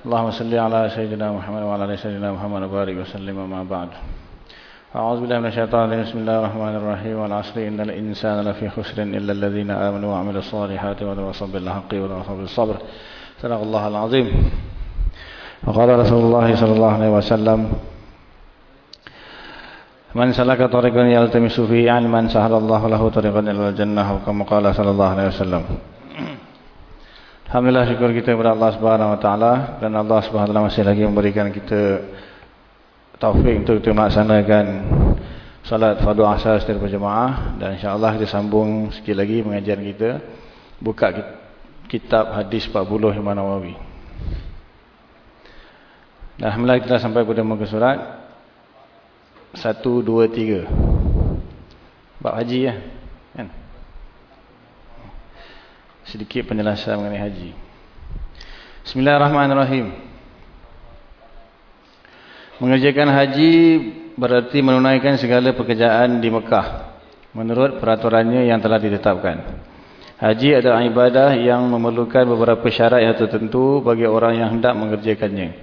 اللهم صل على سيدنا محمد وعلى آل سيدنا محمد وبارك وسلم ما بعد. أعوذ بالله من الشيطان الرجيم. بسم الله الرحمن الرحيم. والعصر إن الإنسان لفي خسر إلا الذين آمنوا وعملوا الصالحات وتواصوا بالحق وتواصوا بالصبر صدق الله العظيم. وقال رسول الله صلى الله عليه وسلم من سلك طريقا يلتمس فيه علما سهل الله له طريقا إلى الجنة. كما قال صلى الله عليه وسلم Alhamdulillah syukur kita kepada Allah Subhanahu Wa Taala dan Allah Subhanahu Wa Taala masih lagi memberikan kita taufik untuk kita melaksanakan salat fardu asar secara berjemaah dan insya-Allah kita sambung sikit lagi pengajian kita buka kitab hadis 40 Imam Nawawi. Dan alhamdulillah kita sampai pada muka surat 1 2 3. Bab haji ya. Kan? Sedikit penjelasan mengenai haji. Bismillahirrahmanirrahim. Mengerjakan haji berarti menunaikan segala pekerjaan di Mekah menurut peraturannya yang telah ditetapkan. Haji adalah ibadah yang memerlukan beberapa syarat yang tertentu bagi orang yang hendak mengerjakannya.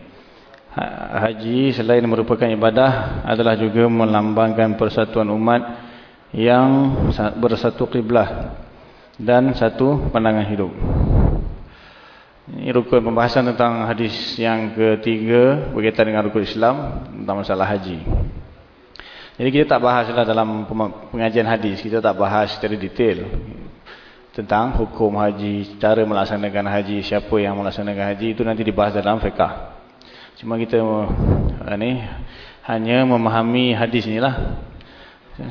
Ha, haji selain merupakan ibadah adalah juga melambangkan persatuan umat yang bersatu kiblah dan satu pandangan hidup. Ini rukun pembahasan tentang hadis yang ketiga berkaitan dengan rukun Islam tentang masalah haji. Jadi kita tak bahaslah dalam pengajian hadis, kita tak bahas secara detail tentang hukum haji, cara melaksanakan haji, siapa yang melaksanakan haji itu nanti dibahas dalam fiqah. Cuma kita ini hanya memahami hadis inilah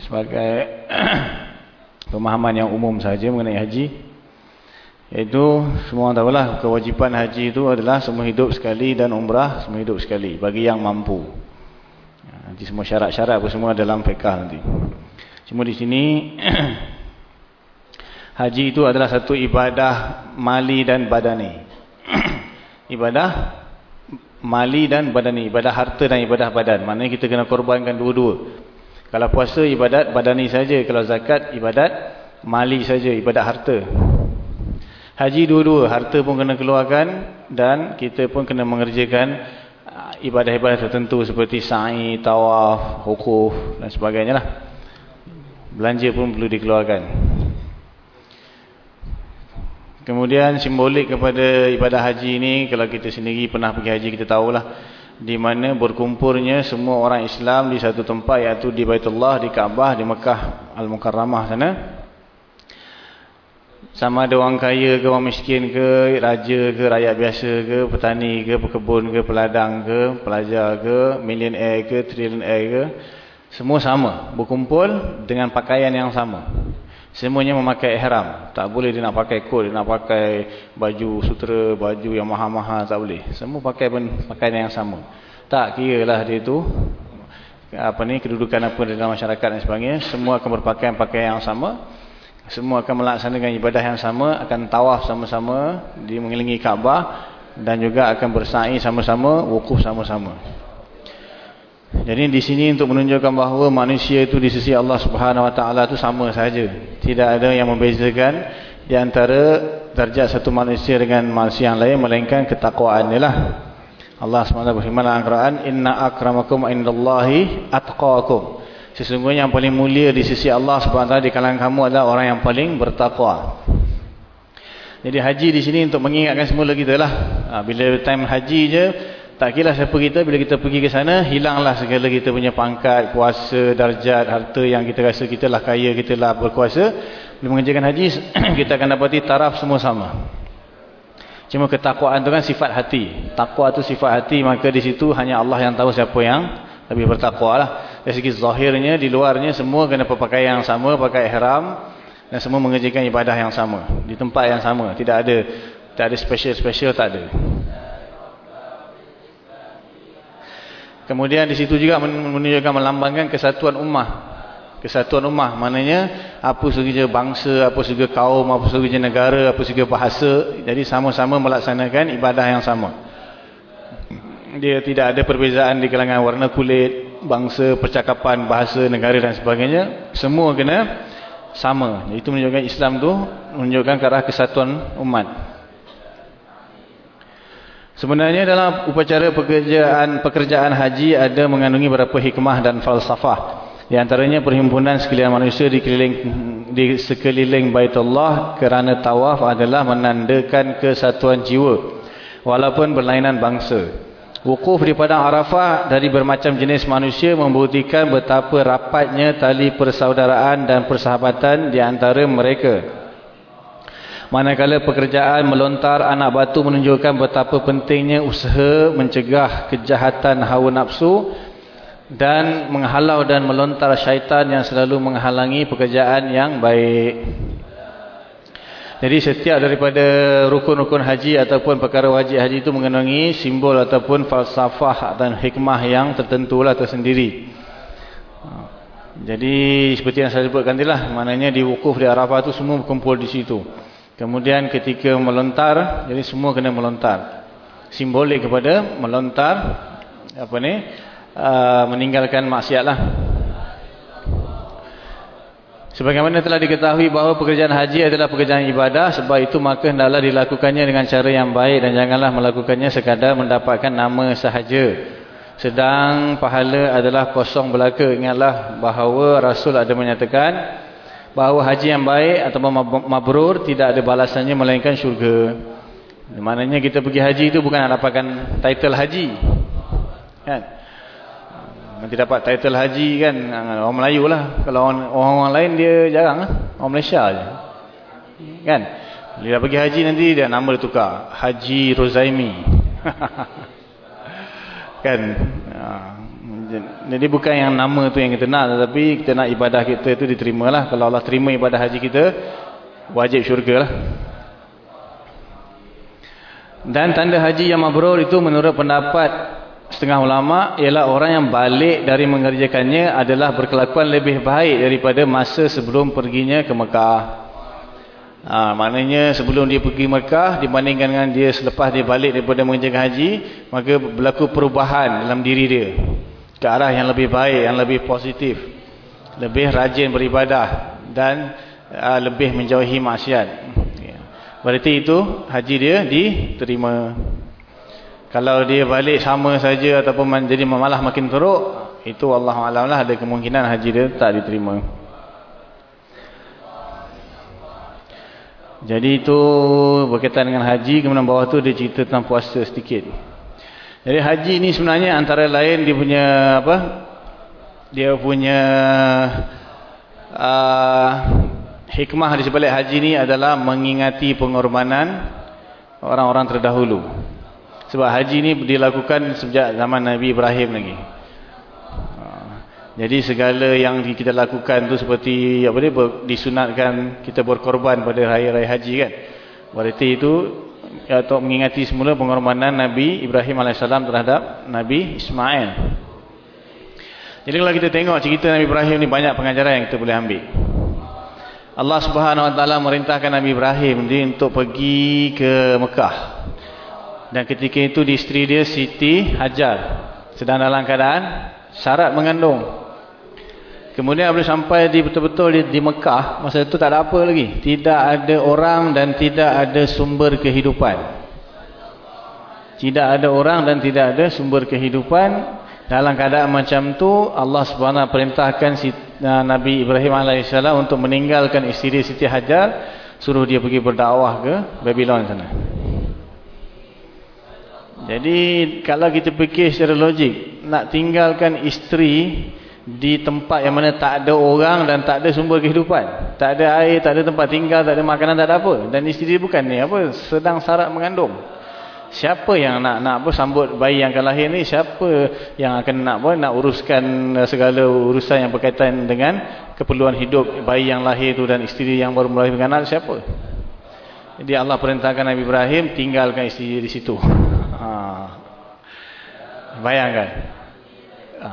sebagai pemahaman yang umum saja mengenai haji. Iaitu semua orang tahulah kewajipan haji itu adalah semua hidup sekali dan umrah semua hidup sekali bagi yang mampu. Nanti semua syarat-syarat apa semua dalam fiqah nanti. Cuma di sini haji itu adalah satu ibadah mali dan badani. Ibadah mali dan badani ibadah harta dan ibadah badan. Maknanya kita kena korbankan dua-dua kalau puasa ibadat badani saja, kalau zakat ibadat mali saja, ibadat harta. Haji dua-dua, harta pun kena keluarkan dan kita pun kena mengerjakan ibadah-ibadah tertentu seperti sa'i, tawaf, hukuf dan sebagainya lah. Belanja pun perlu dikeluarkan. Kemudian simbolik kepada ibadah haji ini, kalau kita sendiri pernah pergi haji kita tahulah di mana berkumpulnya semua orang Islam di satu tempat iaitu di Baitullah, di Kaabah, di Mekah Al-Mukarramah sana. Sama ada orang kaya ke, orang miskin ke, raja ke, rakyat biasa ke, petani ke, pekebun ke, peladang ke, pelajar ke, millionaire ke, trillionaire ke. Semua sama, berkumpul dengan pakaian yang sama. Semuanya memakai ihram. Tak boleh dia nak pakai kot, dia nak pakai baju sutera, baju yang mahal-mahal, tak boleh. Semua pakai pakaian yang sama. Tak kira lah dia tu apa ni kedudukan apa dalam masyarakat dan sebagainya, semua akan berpakaian pakaian yang sama. Semua akan melaksanakan ibadah yang sama, akan tawaf sama-sama di mengelilingi Kaabah dan juga akan bersa'i sama-sama, wukuf sama-sama. Jadi di sini untuk menunjukkan bahawa manusia itu di sisi Allah Subhanahu Wa Taala itu sama saja. Tidak ada yang membezakan di antara darjat satu manusia dengan manusia yang lain melainkan ketakwaannya lah. Allah SWT berfirman dalam Al-Quran, Inna akramakum indallahi atqakum. Sesungguhnya yang paling mulia di sisi Allah SWT di kalangan kamu adalah orang yang paling bertakwa. Jadi haji di sini untuk mengingatkan semula kita lah. Bila time haji je, tak kira siapa kita, bila kita pergi ke sana, hilanglah segala kita punya pangkat, kuasa, darjat, harta yang kita rasa kita lah kaya, kita lah berkuasa. Bila mengerjakan haji, kita akan dapati taraf semua sama. Cuma ketakwaan tu kan sifat hati. Takwa tu sifat hati, maka di situ hanya Allah yang tahu siapa yang lebih bertakwa lah. Dari segi zahirnya, di luarnya semua kena berpakaian yang sama, pakai ihram. Dan semua mengerjakan ibadah yang sama. Di tempat yang sama. Tidak ada tak ada special-special, tak ada. Kemudian di situ juga menunjukkan melambangkan kesatuan ummah. Kesatuan ummah maknanya apa sahaja bangsa, apa sahaja kaum, apa sahaja negara, apa sahaja bahasa. Jadi sama-sama melaksanakan ibadah yang sama. Dia tidak ada perbezaan di kalangan warna kulit, bangsa, percakapan, bahasa, negara dan sebagainya. Semua kena sama. Itu menunjukkan Islam tu menunjukkan ke arah kesatuan umat. Sebenarnya dalam upacara pekerjaan pekerjaan haji ada mengandungi beberapa hikmah dan falsafah. Di antaranya perhimpunan sekalian manusia di keliling di sekeliling Baitullah kerana tawaf adalah menandakan kesatuan jiwa walaupun berlainan bangsa. Wukuf di padang Arafah dari bermacam jenis manusia membuktikan betapa rapatnya tali persaudaraan dan persahabatan di antara mereka. Manakala pekerjaan melontar anak batu menunjukkan betapa pentingnya usaha mencegah kejahatan hawa nafsu dan menghalau dan melontar syaitan yang selalu menghalangi pekerjaan yang baik. Jadi setiap daripada rukun-rukun haji ataupun perkara wajib haji itu mengandungi simbol ataupun falsafah dan hikmah yang tertentulah tersendiri. Jadi seperti yang saya sebutkan tadi lah, maknanya di wukuf di Arafah itu semua berkumpul di situ. Kemudian ketika melontar, jadi semua kena melontar. Simbolik kepada melontar apa ni? Uh, meninggalkan maksiatlah. Sebagaimana telah diketahui bahawa pekerjaan haji adalah pekerjaan ibadah, sebab itu maka hendaklah dilakukannya dengan cara yang baik dan janganlah melakukannya sekadar mendapatkan nama sahaja. Sedang pahala adalah kosong belaka. Ingatlah bahawa Rasul ada menyatakan bahawa haji yang baik atau mabrur tidak ada balasannya melainkan syurga. Maknanya kita pergi haji itu bukan nak dapatkan title haji. Kan? Nanti dapat title haji kan orang Melayu lah. Kalau orang, orang lain dia jarang lah. Orang Malaysia je. Kan? Dah pergi haji nanti dia nama dia tukar. Haji Rozaimi. kan? Haa. Jadi bukan yang nama tu yang kita nak tetapi kita nak ibadah kita tu diterimalah. Kalau Allah terima ibadah haji kita wajib syurga lah. Dan tanda haji yang mabrur itu menurut pendapat setengah ulama ialah orang yang balik dari mengerjakannya adalah berkelakuan lebih baik daripada masa sebelum perginya ke Mekah. Ha, maknanya sebelum dia pergi Mekah dibandingkan dengan dia selepas dia balik daripada mengerjakan haji maka berlaku perubahan dalam diri dia ke arah yang lebih baik, yang lebih positif. Lebih rajin beribadah dan uh, lebih menjauhi maksiat. Ya. Berarti itu haji dia diterima. Kalau dia balik sama saja ataupun jadi malah makin teruk, itu Allah Alam lah ada kemungkinan haji dia tak diterima. Jadi itu berkaitan dengan haji, kemudian bawah tu dia cerita tentang puasa sedikit. Jadi haji ni sebenarnya antara lain dia punya apa? Dia punya uh, hikmah di sebalik haji ni adalah mengingati pengorbanan orang-orang terdahulu. Sebab haji ni dilakukan sejak zaman Nabi Ibrahim lagi. Uh, jadi segala yang kita lakukan tu seperti apa dia disunatkan kita berkorban pada raya-raya haji kan. Berarti itu atau mengingati semula pengorbanan Nabi Ibrahim AS terhadap Nabi Ismail. Jadi kalau kita tengok cerita Nabi Ibrahim ni banyak pengajaran yang kita boleh ambil. Allah Subhanahu Wa Taala merintahkan Nabi Ibrahim dia untuk pergi ke Mekah. Dan ketika itu di isteri dia Siti Hajar sedang dalam keadaan syarat mengandung. Kemudian apabila sampai di betul-betul di, di Mekah, masa itu tak ada apa lagi. Tidak ada orang dan tidak ada sumber kehidupan. Tidak ada orang dan tidak ada sumber kehidupan. Dalam keadaan macam tu Allah SWT perintahkan si, uh, Nabi Ibrahim AS untuk meninggalkan isteri Siti Hajar. Suruh dia pergi berdakwah ke Babylon sana. Jadi kalau kita fikir secara logik, nak tinggalkan isteri di tempat yang mana tak ada orang dan tak ada sumber kehidupan. Tak ada air, tak ada tempat tinggal, tak ada makanan, tak ada apa. Dan isteri dia bukan ni apa, sedang syarat mengandung. Siapa yang nak nak apa sambut bayi yang akan lahir ni? Siapa yang akan nak apa nak uruskan segala urusan yang berkaitan dengan keperluan hidup bayi yang lahir tu dan isteri yang baru melahirkan anak siapa? Jadi Allah perintahkan Nabi Ibrahim tinggalkan isteri di situ. Ha. Bayangkan. Ha.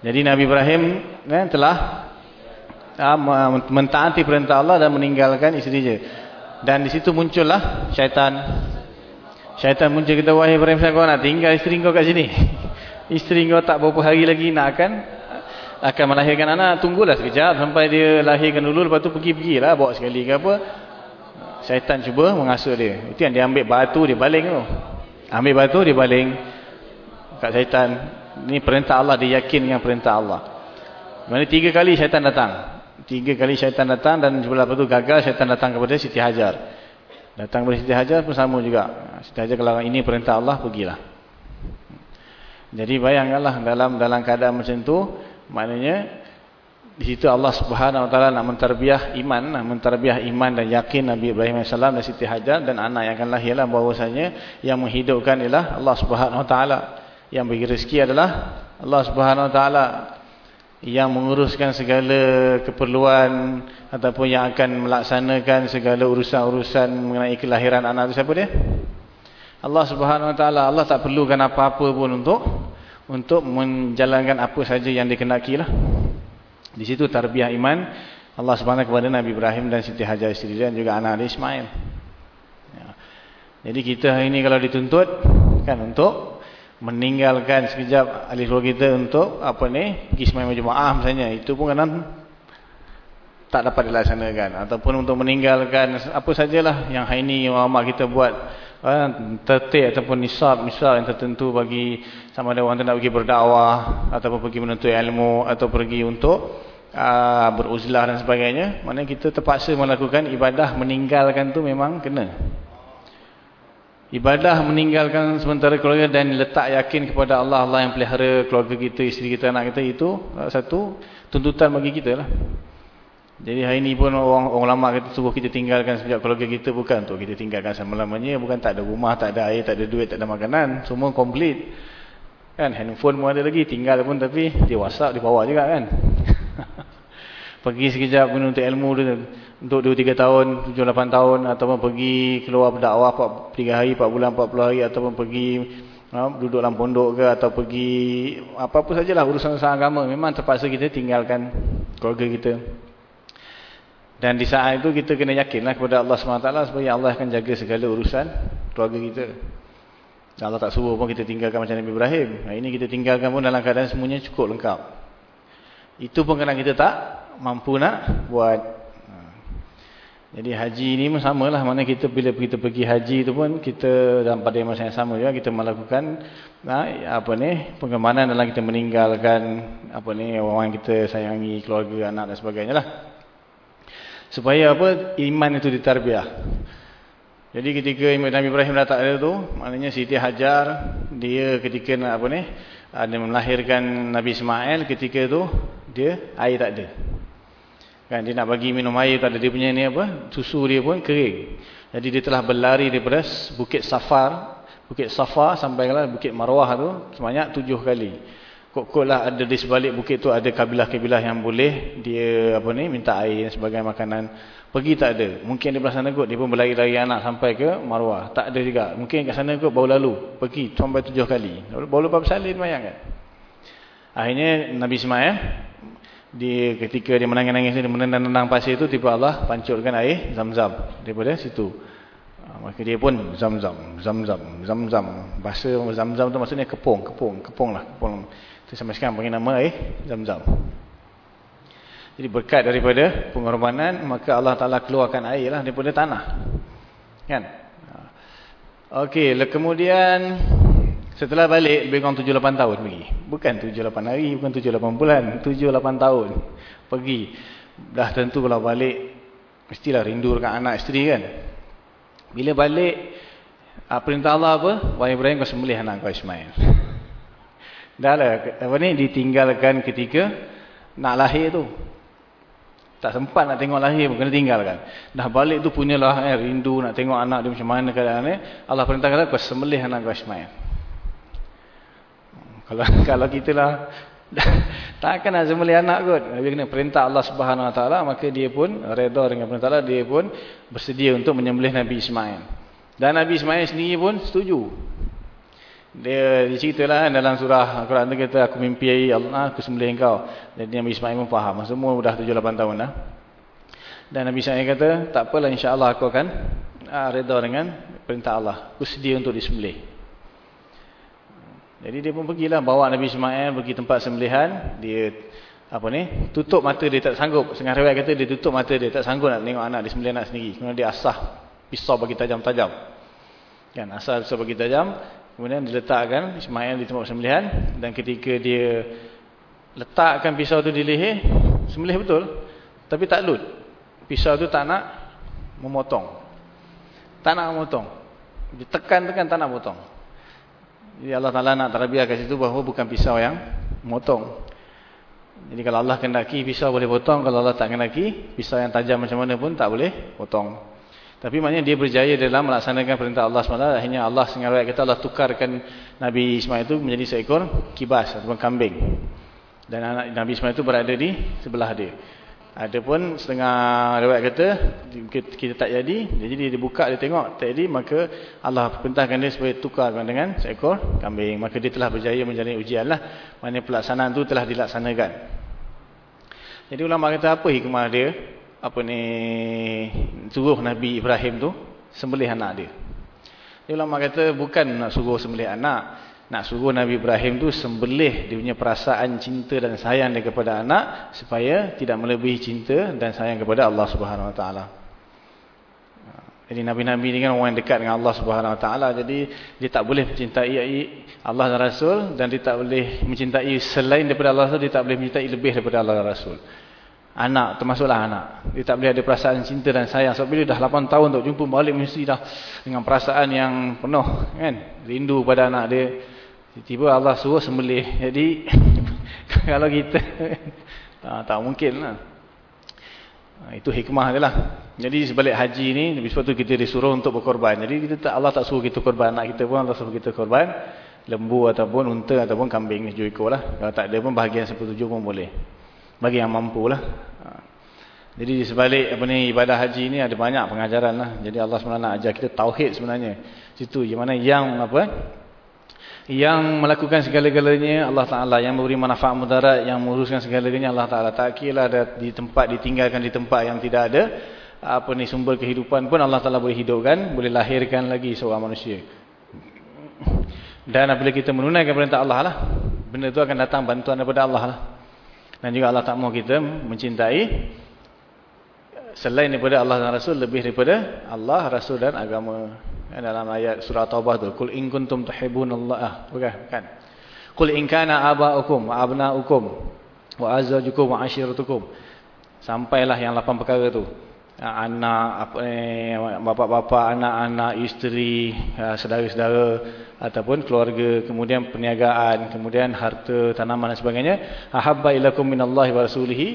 Jadi Nabi Ibrahim eh, telah ha, mentaati perintah Allah dan meninggalkan isteri dia. Dan di situ muncullah syaitan. Syaitan muncul kita wahai Ibrahim kau nak tinggal isteri kau kat sini. Isteri kau tak berapa hari lagi nak akan akan melahirkan anak. Tunggulah sekejap sampai dia lahirkan dulu lepas tu pergi-pergilah bawa sekali ke apa. Syaitan cuba mengasuh dia. Itu yang dia ambil batu dia baling tu. Ambil batu dia baling kat syaitan. Ini perintah Allah dia yakin dengan perintah Allah. Mana tiga kali syaitan datang. Tiga kali syaitan datang dan sebelah itu gagal syaitan datang kepada Siti Hajar. Datang kepada Siti Hajar pun sama juga. Siti Hajar kalau ini perintah Allah pergilah. Jadi bayangkanlah dalam dalam keadaan macam tu, maknanya di situ Allah Subhanahu Wa Taala nak mentarbiah iman, nak mentarbiah iman dan yakin Nabi Ibrahim AS dan Siti Hajar dan anak yang akan lahirlah bahwasanya yang menghidupkan ialah Allah Subhanahu Wa Taala, yang bagi rezeki adalah Allah Subhanahu Wa Taala, yang menguruskan segala keperluan ataupun yang akan melaksanakan segala urusan-urusan mengenai kelahiran anak itu siapa dia? Allah Subhanahu Wa Taala. Allah tak perlukan apa-apa pun untuk untuk menjalankan apa saja yang dikenaki lah. Di situ tarbiyah iman Allah Subhanahu kepada Nabi Ibrahim dan Siti Hajar isteri dan juga anak Ismail. Ya. Jadi kita hari ini kalau dituntut kan untuk meninggalkan sekejap ahli keluarga kita untuk apa ni pergi sembahyang jemaah misalnya. Itu pun kadang tak dapat dilaksanakan. Ataupun untuk meninggalkan apa sajalah yang hari ini ulama kita buat. Uh, tertib ataupun nisab misal yang tertentu bagi sama ada orang nak pergi berdakwah ataupun pergi menuntut ilmu atau pergi untuk uh, beruzlah dan sebagainya. Mana kita terpaksa melakukan ibadah meninggalkan tu memang kena Ibadah meninggalkan sementara keluarga dan letak yakin kepada Allah Allah yang pelihara keluarga kita, isteri kita, anak kita itu satu tuntutan bagi kita lah. Jadi hari ini pun orang, orang lama kita suruh kita tinggalkan sejak keluarga kita bukan untuk kita tinggalkan selama-lamanya. Bukan tak ada rumah, tak ada air, tak ada duit, tak ada makanan. Semua komplit. Kan handphone pun ada lagi, tinggal pun tapi dia WhatsApp, dia bawa juga kan. Pergi sekejap menuntut ilmu dia untuk 2-3 tahun, 7-8 tahun ataupun pergi keluar berdakwah 3 hari, 4 bulan, 40 hari ataupun pergi ha, duduk dalam pondok ke atau pergi apa-apa sajalah urusan-urusan agama. Memang terpaksa kita tinggalkan keluarga kita. Dan di saat itu kita kena yakinlah kepada Allah SWT supaya Allah akan jaga segala urusan keluarga kita. Dan Allah tak suruh pun kita tinggalkan macam Nabi Ibrahim. Nah, ini kita tinggalkan pun dalam keadaan semuanya cukup lengkap. Itu pun kadang kita tak mampu nak buat jadi haji ini pun sama lah. Mana kita bila kita pergi haji itu pun kita dalam pada masa yang sama juga kita melakukan nah, apa ni pengemanan dalam kita meninggalkan apa ni orang yang kita sayangi, keluarga, anak dan sebagainya lah. Supaya apa iman itu ditarbiah. Jadi ketika Nabi Ibrahim dah tak ada tu, maknanya Siti Hajar dia ketika apa ni ada melahirkan Nabi Ismail ketika tu dia air tak ada. Kan dia nak bagi minum air tak ada dia punya ni apa? Susu dia pun kering. Jadi dia telah berlari daripada Bukit Safar, Bukit Safa sampai ke Bukit Marwah tu sebanyak tujuh kali. Kok-kok lah ada di sebalik bukit tu ada kabilah-kabilah yang boleh dia apa ni minta air dan sebagainya makanan. Pergi tak ada. Mungkin dia belah sana kot dia pun berlari-lari anak sampai ke Marwah. Tak ada juga. Mungkin kat sana kot baru lalu. Pergi sampai tujuh kali. Baru lepas bersalin bayang kan. Akhirnya Nabi Ismail di ketika dia menangis-nangis dia menendang-nendang pasir itu tiba Allah pancurkan air zam-zam daripada situ. Ha, maka dia pun zam-zam zam-zam zam-zam. Bahasa zam-zam tu maksudnya kepung kepung kepung lah kepung. Itu sampai sekarang panggil nama air zam-zam. Jadi berkat daripada pengorbanan maka Allah Ta'ala keluarkan air lah daripada tanah. Kan? Ha. Okey, kemudian Setelah balik lebih kurang 7-8 tahun pergi. Bukan 7-8 hari, bukan 7-8 bulan. 7-8 tahun pergi. Dah tentu kalau balik, mestilah rindu dengan anak isteri kan. Bila balik, ah, perintah Allah apa? Wahai Ibrahim kau sembelih anak kau Ismail. Dah lah, apa ni, ditinggalkan ketika nak lahir tu. Tak sempat nak tengok lahir pun kena tinggalkan. Dah balik tu punyalah eh, rindu nak tengok anak dia macam mana keadaan ni. Allah perintahkan kau sembelih anak kau Ismail. Kalau kalau kita lah takkan nak sembelih anak kot. Dia kena perintah Allah Subhanahu Wa Taala maka dia pun redha dengan perintah Allah dia pun bersedia untuk menyembelih Nabi Ismail. Dan Nabi Ismail sendiri pun setuju. Dia diceritalah kan dalam surah Al-Quran tu kata aku mimpi Allah aku sembelih kau. Jadi Nabi Ismail pun faham. Semua dah 7 8 tahun dah. Dan Nabi Ismail kata tak apalah insya-Allah aku akan uh, redha dengan perintah Allah. Aku sedia untuk disembelih. Jadi dia pun pergilah bawa Nabi Ismail pergi tempat sembelihan, dia apa ni? Tutup mata dia tak sanggup. Setengah riwayat kata dia tutup mata dia tak sanggup nak tengok anak disembelih anak sendiri. Kemudian dia asah pisau bagi tajam-tajam. Kan asal pisau bagi tajam Kemudian diletakkan Ismail di tempat sembelihan dan ketika dia letakkan pisau tu di leher, sembelih betul. Tapi tak lut. Pisau tu tak nak memotong. Tak nak memotong. Ditekan-tekan tak nak potong. Jadi Allah Taala nak tarbiyah kat situ bahawa bukan pisau yang memotong. Jadi kalau Allah kendaki pisau boleh potong, kalau Allah tak kendaki pisau yang tajam macam mana pun tak boleh potong. Tapi maknanya dia berjaya dalam melaksanakan perintah Allah SWT. Akhirnya Allah sengaja kata Allah tukarkan Nabi Ismail itu menjadi seekor kibas ataupun kambing. Dan anak Nabi Ismail itu berada di sebelah dia. Adapun setengah riwayat kata kita tak jadi, jadi dia dibuka dia tengok tak jadi maka Allah perintahkan dia supaya tukarkan dengan seekor kambing. Maka dia telah berjaya menjalani ujianlah. Maknanya pelaksanaan itu telah dilaksanakan. Jadi ulama kata apa hikmah dia? apa ni suruh Nabi Ibrahim tu sembelih anak dia. Dia ulama kata bukan nak suruh sembelih anak, nak suruh Nabi Ibrahim tu sembelih dia punya perasaan cinta dan sayang dia kepada anak supaya tidak melebihi cinta dan sayang kepada Allah Subhanahu Wa Taala. Jadi nabi-nabi ni kan orang yang dekat dengan Allah Subhanahu Wa Taala. Jadi dia tak boleh mencintai Allah dan Rasul dan dia tak boleh mencintai selain daripada Allah Rasul, dia tak boleh mencintai lebih daripada Allah dan Rasul. Anak, termasuklah anak. Dia tak boleh ada perasaan cinta dan sayang. Sebab bila dah 8 tahun untuk jumpa balik mesti dah dengan perasaan yang penuh. kan? Rindu pada anak dia. Tiba-tiba Allah suruh sembelih. Jadi, kalau kita, tak, tak mungkin lah. Itu hikmah dia lah. Jadi sebalik haji ni, sebab tu kita disuruh untuk berkorban. Jadi kita tak, Allah tak suruh kita korban anak kita pun, Allah suruh kita korban lembu ataupun unta ataupun kambing ni ikut lah. Kalau tak ada pun bahagian sepertujuh pun boleh bagi yang mampu lah. Ha. Jadi di sebalik apa ni ibadah haji ni ada banyak pengajaran lah. Jadi Allah SWT nak ajar kita tauhid sebenarnya. Situ yang mana yang apa? Yang melakukan segala-galanya Allah Taala yang memberi manfaat mudarat yang menguruskan segala-galanya Allah Taala. Tak kira ada di tempat ditinggalkan di tempat yang tidak ada apa ni sumber kehidupan pun Allah Taala boleh hidupkan, boleh lahirkan lagi seorang manusia. Dan apabila kita menunaikan perintah Allah lah, benda itu akan datang bantuan daripada Allah lah. Dan juga Allah tak mahu kita mencintai selain daripada Allah dan Rasul lebih daripada Allah, Rasul dan agama. Kan dalam ayat surah Taubah tu, "Qul in kuntum tuhibbunallah." Ah, bukan, kan? "Qul in kana aba'ukum wa abna'ukum wa azwajukum wa 'ashiratukum." Sampailah yang lapan perkara tu. Anak, apa eh, bapa-bapa, anak-anak, isteri, ah, saudara-saudara, ataupun keluarga, kemudian perniagaan, kemudian harta, tanaman dan sebagainya. Ahabba ilakum minallahi wa rasulihi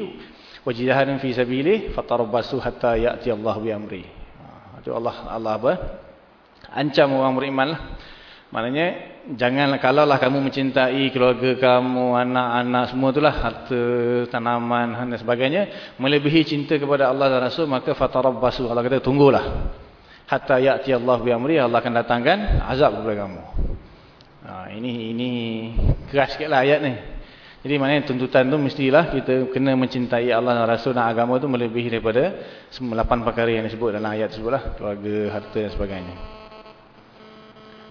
wa jihadin fi sabilihi fatarabbasu hatta ya'ti Allah bi amri. Ha, itu Allah Allah apa? Ancam orang beriman lah. Maknanya janganlah kalaulah kamu mencintai keluarga kamu, anak-anak semua itulah harta, tanaman dan sebagainya melebihi cinta kepada Allah dan Rasul maka fatarabbasu. Allah kata tunggulah hatta ya'ti Allah bi amri Allah akan datangkan azab kepada kamu. Ha, ini ini keras sikitlah ayat ni. Jadi maknanya tuntutan tu mestilah kita kena mencintai Allah dan Rasul dan agama tu melebihi daripada 8 perkara yang disebut dalam ayat tersebutlah, keluarga, harta dan sebagainya.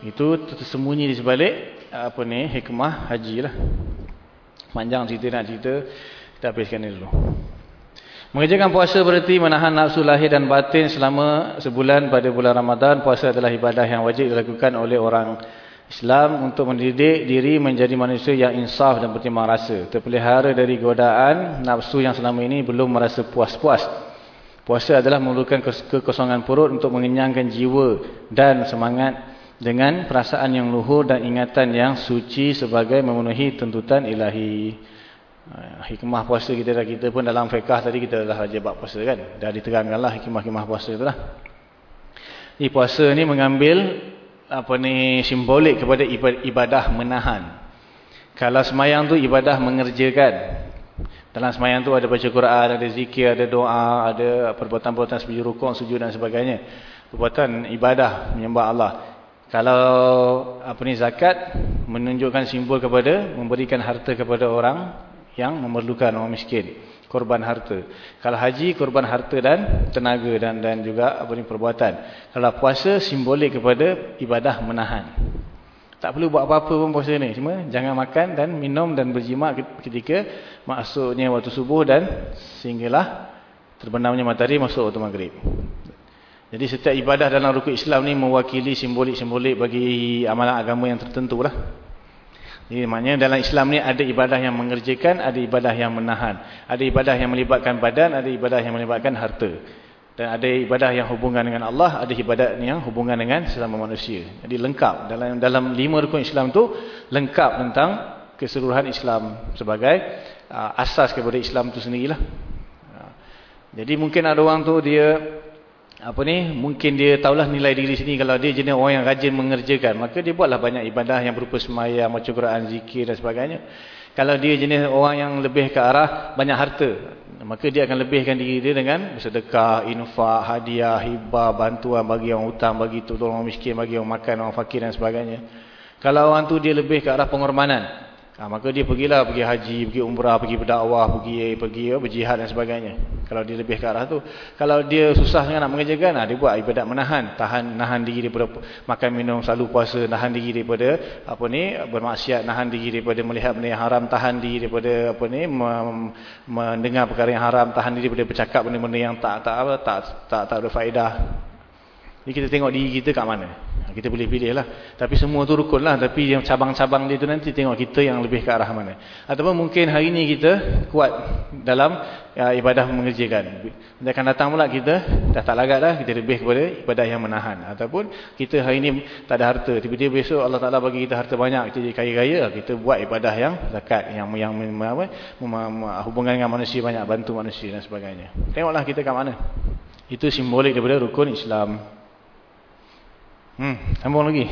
Itu tersembunyi di sebalik apa ni hikmah haji lah. Panjang cerita nak cerita, kita habiskan ni dulu. Mengerjakan puasa berarti menahan nafsu lahir dan batin selama sebulan pada bulan Ramadan. Puasa adalah ibadah yang wajib dilakukan oleh orang Islam untuk mendidik diri menjadi manusia yang insaf dan bertimbang rasa. Terpelihara dari godaan nafsu yang selama ini belum merasa puas-puas. Puasa adalah memerlukan kekosongan perut untuk mengenyangkan jiwa dan semangat dengan perasaan yang luhur dan ingatan yang suci sebagai memenuhi tuntutan ilahi. Ha, hikmah puasa kita dah kita pun dalam fiqah tadi kita dah ajar bab puasa kan. Dah diterangkanlah hikmah-hikmah puasa itulah. Ni puasa ni mengambil apa ni simbolik kepada ibadah menahan. Kalau semayang tu ibadah mengerjakan. Dalam semayang tu ada baca Quran, ada zikir, ada doa, ada perbuatan-perbuatan seperti rukuk, sujud dan sebagainya. Perbuatan ibadah menyembah Allah. Kalau apa ni zakat menunjukkan simbol kepada memberikan harta kepada orang yang memerlukan orang miskin, korban harta. Kalau haji korban harta dan tenaga dan dan juga apa ni perbuatan. Kalau puasa simbolik kepada ibadah menahan. Tak perlu buat apa-apa pun puasa ni. Cuma jangan makan dan minum dan berjimat ketika masuknya waktu subuh dan sehinggalah terbenamnya matahari masuk waktu maghrib. Jadi setiap ibadah dalam rukun Islam ni mewakili simbolik-simbolik bagi amalan agama yang tertentu lah. Jadi maknanya dalam Islam ni ada ibadah yang mengerjakan, ada ibadah yang menahan. Ada ibadah yang melibatkan badan, ada ibadah yang melibatkan harta. Dan ada ibadah yang hubungan dengan Allah, ada ibadah yang hubungan dengan sesama manusia. Jadi lengkap. Dalam dalam lima rukun Islam tu lengkap tentang keseluruhan Islam sebagai uh, asas kepada Islam tu sendirilah. Uh, jadi mungkin ada orang tu dia apa ni? Mungkin dia tahulah nilai diri sini. Kalau dia jenis orang yang rajin mengerjakan maka dia buatlah banyak ibadah yang berupa sembahyang macam Quran zikir dan sebagainya. Kalau dia jenis orang yang lebih ke arah banyak harta maka dia akan lebihkan diri dia dengan bersedekah, infak, hadiah, hibah, bantuan bagi orang hutang, bagi tolong orang miskin, bagi orang makan, orang fakir dan sebagainya. Kalau orang tu dia lebih ke arah pengorbanan, Ha, maka dia pergilah pergi haji, pergi umrah, pergi berdakwah, pergi pergi berjihad dan sebagainya. Kalau dia lebih ke arah tu. Kalau dia susah sangat nak mengerjakan, ha, dia buat ibadat menahan, tahan nahan diri daripada makan minum, selalu puasa, nahan diri daripada apa ni bermaksiat, nahan diri daripada melihat benda yang haram, tahan diri daripada apa ni mendengar perkara yang haram, tahan diri daripada bercakap benda-benda yang tak tak apa tak tak tak ada faedah. Jadi kita tengok diri kita kat mana. Kita boleh pilih lah. Tapi semua tu rukun lah. Tapi yang cabang-cabang dia tu nanti tengok kita yang lebih ke arah mana. Ataupun mungkin hari ni kita kuat dalam ya, ibadah mengerjakan. Dia akan datang pula kita dah tak lagat dah. Kita lebih kepada ibadah yang menahan. Ataupun kita hari ni tak ada harta. Tiba-tiba besok Allah Ta'ala bagi kita harta banyak. Kita jadi kaya-kaya. Kita buat ibadah yang zakat. Yang, yang apa, hubungan dengan manusia banyak. Bantu manusia dan sebagainya. Tengoklah kita kat mana. Itu simbolik daripada rukun Islam. Hmm, sambung lagi.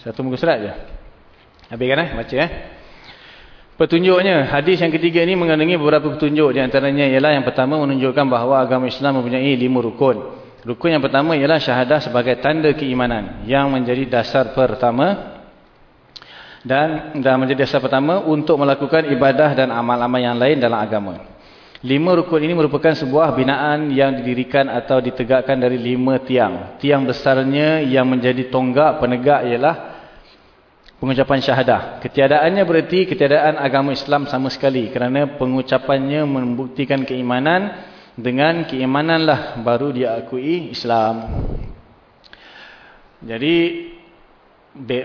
Satu muka surat je. Habiskan eh, baca eh. Petunjuknya, hadis yang ketiga ini mengandungi beberapa petunjuk. Di antaranya ialah yang pertama menunjukkan bahawa agama Islam mempunyai lima rukun. Rukun yang pertama ialah syahadah sebagai tanda keimanan. Yang menjadi dasar pertama. Dan, dan menjadi dasar pertama untuk melakukan ibadah dan amal-amal yang lain dalam agama. Lima rukun ini merupakan sebuah binaan yang didirikan atau ditegakkan dari lima tiang. Tiang besarnya yang menjadi tonggak penegak ialah pengucapan syahadah. Ketiadaannya berarti ketiadaan agama Islam sama sekali. Kerana pengucapannya membuktikan keimanan. Dengan keimananlah baru diakui Islam. Jadi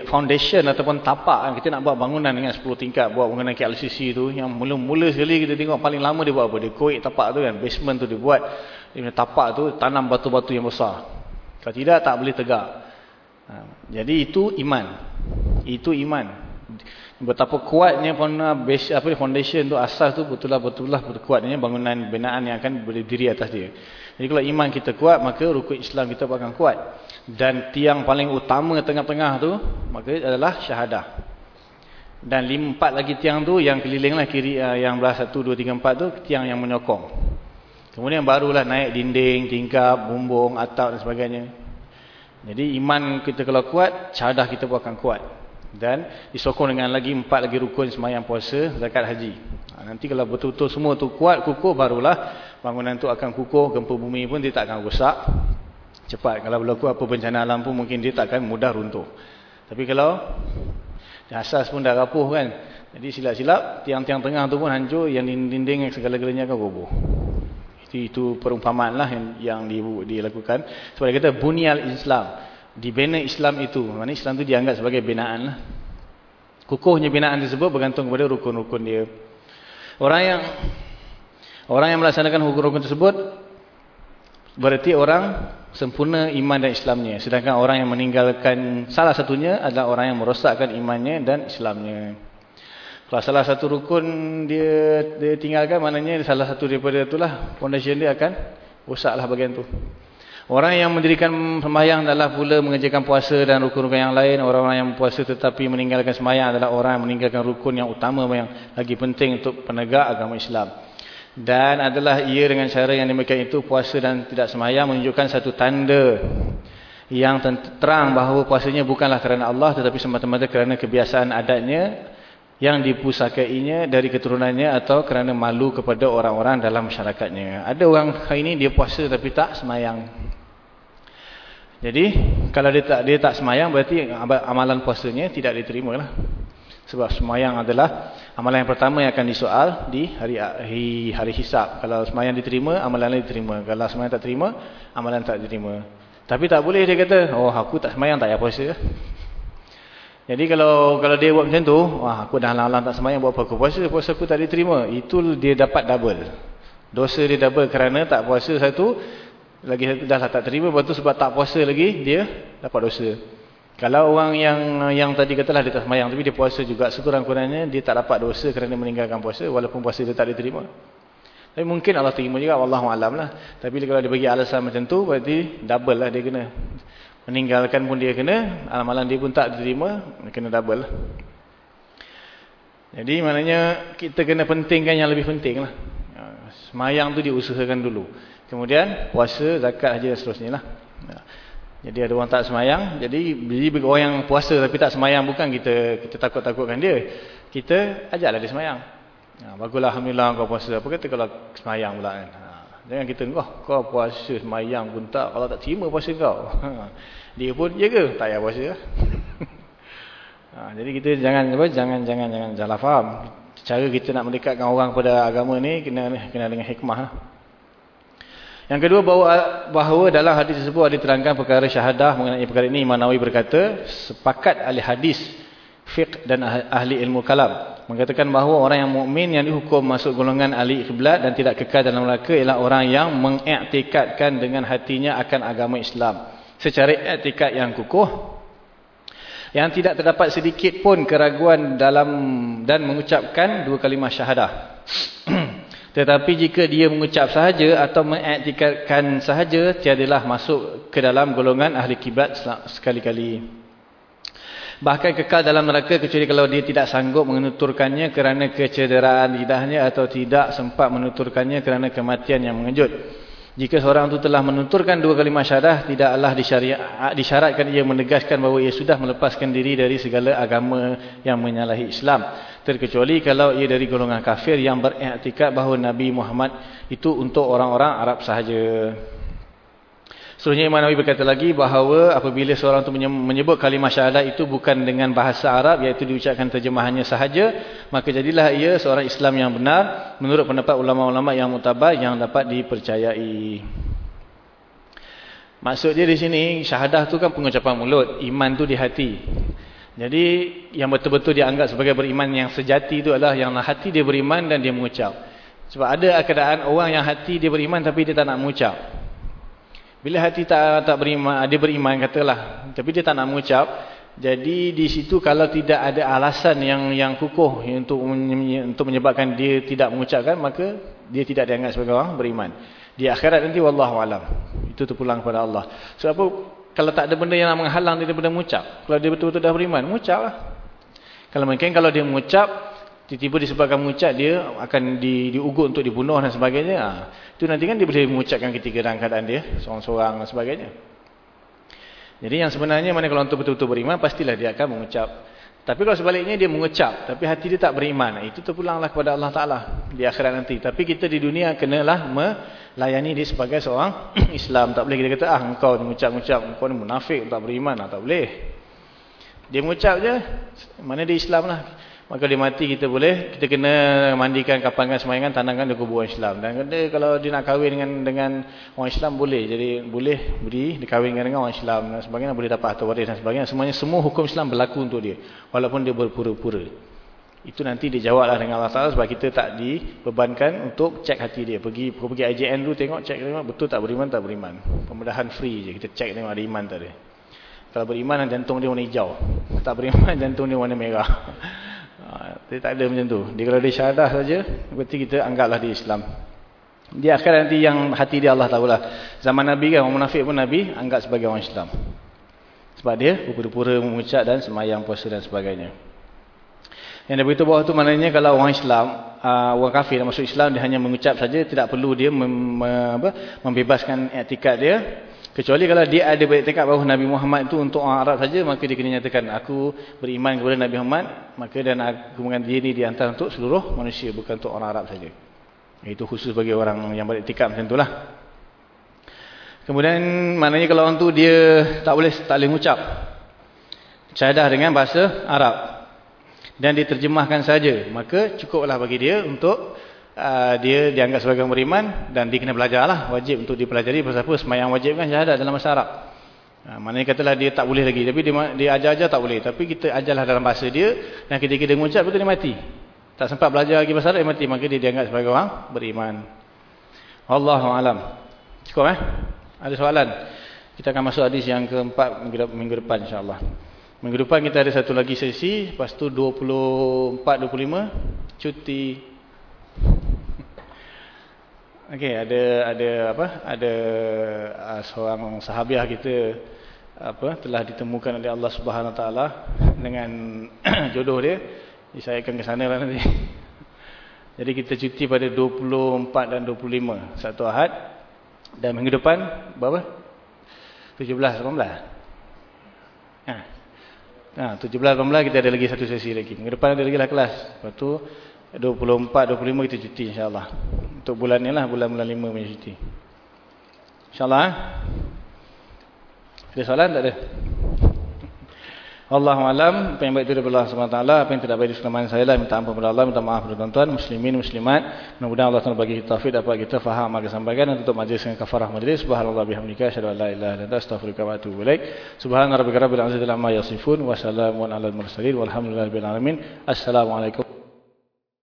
foundation ataupun tapak kan kita nak buat bangunan dengan 10 tingkat buat bangunan KLCC tu yang mula-mula sekali kita tengok paling lama dia buat apa? Dia koik tapak tu kan basement tu dia buat. Dia punya tapak tu tanam batu-batu yang besar. Kalau tidak tak boleh tegak. Ha. jadi itu iman. Itu iman. Betapa kuatnya base apa foundation tu asas tu betul-betul betul-betul betul kuatnya bangunan binaan yang akan berdiri atas dia jadi kalau iman kita kuat maka rukun Islam kita akan kuat. Dan tiang paling utama tengah-tengah tu maka adalah syahadah. Dan lima, empat lagi tiang tu yang kelilinglah kiri uh, yang belah satu, dua, tiga, empat tu tiang yang menyokong. Kemudian barulah naik dinding, tingkap, bumbung, atap dan sebagainya. Jadi iman kita kalau kuat syahadah kita akan kuat. Dan disokong dengan lagi empat lagi rukun semayang puasa, zakat haji. Ha, nanti kalau betul-betul semua tu kuat, kukuh barulah bangunan tu akan kukuh, gempa bumi pun dia tak akan rosak cepat. Kalau berlaku apa bencana alam pun mungkin dia takkan mudah runtuh. Tapi kalau asas pun dah rapuh kan. Jadi silap-silap tiang-tiang tengah tu pun hancur yang dinding segala-galanya akan roboh. Itu, itu perumpamaan lah yang, yang di, dilakukan. Sebab dia kata bunyal Islam. Dibina Islam itu. Maksudnya Islam itu dianggap sebagai binaan lah. Kukuhnya binaan tersebut bergantung kepada rukun-rukun dia. Orang yang orang yang melaksanakan rukun-rukun tersebut berarti orang sempurna iman dan Islamnya. Sedangkan orang yang meninggalkan salah satunya adalah orang yang merosakkan imannya dan Islamnya. Kalau salah satu rukun dia, dia tinggalkan, maknanya salah satu daripada itulah, foundation dia akan rosaklah bagian tu. Orang yang mendirikan sembahyang adalah pula mengerjakan puasa dan rukun-rukun yang lain. Orang-orang yang puasa tetapi meninggalkan sembahyang adalah orang yang meninggalkan rukun yang utama yang lagi penting untuk penegak agama Islam. Dan adalah ia dengan cara yang demikian itu puasa dan tidak semayang menunjukkan satu tanda yang terang bahawa puasanya bukanlah kerana Allah tetapi semata-mata kerana kebiasaan adatnya yang dipusakainya dari keturunannya atau kerana malu kepada orang-orang dalam masyarakatnya. Ada orang hari ini dia puasa tapi tak semayang. Jadi kalau dia tak dia tak semayang berarti amalan puasanya tidak diterima lah. Sebab semayang adalah amalan yang pertama yang akan disoal di hari hari, hari hisab. Kalau semayang diterima, amalan diterima. Kalau semayang tak terima, amalan tak diterima. Tapi tak boleh dia kata, oh aku tak semayang tak payah puasa. Jadi kalau kalau dia buat macam tu, wah aku dah lalang tak semayang buat apa aku puasa, puasa aku tak diterima. Itu dia dapat double. Dosa dia double kerana tak puasa satu, lagi dah tak terima, lepas tu sebab tak puasa lagi, dia dapat dosa. Kalau orang yang yang tadi katalah dia tak semayang, tapi dia puasa juga, sekurang-kurangnya dia tak dapat dosa kerana meninggalkan puasa, walaupun puasa dia tak diterima. Tapi mungkin Allah terima juga, Allah Alam lah. Tapi kalau dia bagi alasan macam tu, berarti double lah dia kena. Meninggalkan pun dia kena, amalan dia pun tak diterima, dia kena double lah. Jadi maknanya kita kena pentingkan yang lebih penting lah. Ya, semayang tu diusahakan dulu. Kemudian puasa, zakat haji dan seterusnya lah. Jadi ada orang tak semayang, jadi bila orang yang puasa tapi tak semayang bukan kita kita takut-takutkan dia. Kita ajaklah dia semayang. Ha, baguslah Alhamdulillah kau puasa. Apa kata kalau semayang pula kan? Ha, jangan kita kau, kau puasa semayang pun tak. Kalau tak terima puasa kau. Ha, dia pun ya ke? Tak payah puasa. ha, jadi kita jangan apa? Jangan jangan jangan salah faham. Cara kita nak mendekatkan orang pada agama ni kena kena dengan hikmah. Lah. Yang kedua bahawa, bahawa dalam hadis tersebut ada terangkan perkara syahadah mengenai perkara ini. Imam Nawawi berkata sepakat ahli hadis fiqh dan ahli ilmu kalam. Mengatakan bahawa orang yang mukmin yang dihukum masuk golongan ahli kiblat dan tidak kekal dalam neraka ialah orang yang mengiktikadkan dengan hatinya akan agama Islam. Secara iktikad yang kukuh yang tidak terdapat sedikit pun keraguan dalam dan mengucapkan dua kalimah syahadah tetapi jika dia mengucap sahaja atau mengiktikadkan sahaja tiadalah masuk ke dalam golongan ahli kiblat sekali-kali Bahkan kekal dalam neraka kecuali kalau dia tidak sanggup menuturkannya kerana kecederaan lidahnya atau tidak sempat menuturkannya kerana kematian yang mengejut. Jika seorang itu telah menuturkan dua kalimah syahadah, tidaklah disyaratkan ia menegaskan bahawa ia sudah melepaskan diri dari segala agama yang menyalahi Islam. Terkecuali kalau ia dari golongan kafir yang beriktikad bahawa Nabi Muhammad itu untuk orang-orang Arab sahaja. Seterusnya Imam Nawawi berkata lagi bahawa apabila seorang itu menyebut kalimah syahadat itu bukan dengan bahasa Arab iaitu diucapkan terjemahannya sahaja maka jadilah ia seorang Islam yang benar menurut pendapat ulama-ulama yang mutabar yang dapat dipercayai. Maksud dia di sini syahadah tu kan pengucapan mulut, iman tu di hati. Jadi yang betul-betul dianggap sebagai beriman yang sejati itu adalah yang hati dia beriman dan dia mengucap. Sebab ada keadaan orang yang hati dia beriman tapi dia tak nak mengucap. Bila hati tak tak beriman, dia beriman katalah, tapi dia tak nak mengucap. Jadi di situ kalau tidak ada alasan yang yang kukuh untuk untuk menyebabkan dia tidak mengucapkan, maka dia tidak dianggap sebagai orang beriman. Di akhirat nanti wallahu alam. Itu terpulang kepada Allah. Sebab apa? Kalau tak ada benda yang menghalang dia daripada mengucap. Kalau dia betul-betul dah beriman, mengucaplah. Kalau mungkin kalau dia mengucap Tiba-tiba disebabkan mengucap dia akan di, diugut untuk dibunuh dan sebagainya. Ha. Itu nanti kan dia boleh mengucapkan ketika dalam keadaan dia. Seorang-seorang dan sebagainya. Jadi yang sebenarnya mana kalau untuk betul-betul beriman pastilah dia akan mengucap. Tapi kalau sebaliknya dia mengucap tapi hati dia tak beriman. Itu terpulanglah kepada Allah Ta'ala di akhirat nanti. Tapi kita di dunia kenalah melayani dia sebagai seorang Islam. Tak boleh kita kata ah engkau mengucap-ngucap. Engkau ni munafik tak beriman. Ah, tak boleh. Dia mengucap je. Mana dia Islam lah. Maka dia mati kita boleh kita kena mandikan kapangan semayangan tanamkan di kubur orang Islam. Dan dia, kalau dia nak kahwin dengan dengan orang Islam boleh. Jadi boleh beri dikahwinkan dengan orang Islam dan sebagainya boleh dapat harta waris dan sebagainya. Semuanya semua hukum Islam berlaku untuk dia walaupun dia berpura-pura. Itu nanti dijawablah dengan Allah Taala sebab kita tak dibebankan untuk cek hati dia. Pergi pergi IJN dulu tengok cek tengok betul tak beriman tak beriman. Pembedahan free je kita cek tengok ada iman tak ada. Kalau beriman jantung dia warna hijau. Tak beriman jantung dia warna merah. Ha, dia tak ada macam tu. Dia kalau dia syahadah saja, berarti kita anggaplah dia Islam. Dia akan nanti yang hati dia Allah tahulah. Zaman Nabi kan, orang munafik pun Nabi anggap sebagai orang Islam. Sebab dia pura-pura mengucap dan semayang puasa dan sebagainya. Yang dia beritahu bawah tu maknanya kalau orang Islam, uh, orang kafir masuk Islam, dia hanya mengucap saja, tidak perlu dia mem, me, apa, membebaskan etikad dia. Kecuali kalau dia ada beriktikad bahawa Nabi Muhammad itu untuk orang Arab saja, maka dia kena nyatakan aku beriman kepada Nabi Muhammad, maka dan aku dia ini diantar untuk seluruh manusia, bukan untuk orang Arab saja. Itu khusus bagi orang yang beriktikad macam itulah. Kemudian maknanya kalau orang tu dia tak boleh tak boleh ucap syahadah dengan bahasa Arab dan diterjemahkan saja, maka cukuplah bagi dia untuk uh, dia dianggap sebagai beriman dan dia kena belajarlah wajib untuk dipelajari apa semayang wajib kan syahadat dalam bahasa Arab. Uh, maknanya katalah dia tak boleh lagi tapi dia, dia ajar-ajar tak boleh. Tapi kita ajarlah dalam bahasa dia dan ketika dia mengucap betul dia mati. Tak sempat belajar lagi bahasa Arab dia mati. Maka dia dianggap sebagai orang beriman. Allahu'alam cukup eh? Ada soalan? Kita akan masuk hadis yang keempat minggu, minggu depan insyaAllah. Minggu depan kita ada satu lagi sesi. Lepas tu 24-25 cuti Okey, ada ada apa? Ada uh, seorang sahabiah kita apa telah ditemukan oleh Allah Subhanahu taala dengan jodoh dia. Saya akan ke sana lah nanti. Jadi kita cuti pada 24 dan 25 satu Ahad dan minggu depan berapa? 17 18. Ha. Ha, 17 18 kita ada lagi satu sesi lagi. Minggu depan ada lagi lah kelas. Lepas tu 24, 25 kita cuti insyaAllah. Untuk bulan ni lah, bulan-bulan 5 punya cuti. InsyaAllah. Eh? Ada soalan tak ada? Allahu'alam, apa yang baik itu daripada Allah SWT, apa yang tidak baik di selama saya lah, minta ampun kepada Allah, minta maaf kepada tuan-tuan, muslimin, muslimat, mudah-mudahan Allah SWT bagi taufik, dapat kita faham, maka sampaikan, dan tutup majlis dengan kafarah majlis, subhanallah bihamdika, syadu la ilaha dan astaghfirullah wa atubu ilaik, subhanallah rabbi rabbil azizil amma yasifun, wassalamu ala al-mursalin, walhamdulillah bin alamin, assalamualaikum.